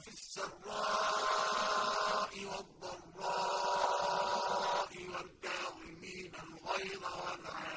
فِي السَّرَّاءِ وَالضَّرَّاءِ وَالْكَاظِمِينَ الْغَيْظَ وَالْعَافِينَ.